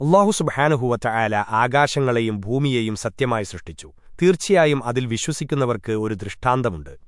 അള്ളാഹു സുബാനുഹുവറ്റ ആല ആകാശങ്ങളെയും ഭൂമിയെയും സത്യമായി സൃഷ്ടിച്ചു. തീർച്ചയായും അതിൽ വിശ്വസിക്കുന്നവർക്ക് ഒരു ദൃഷ്ടാന്തമുണ്ട്.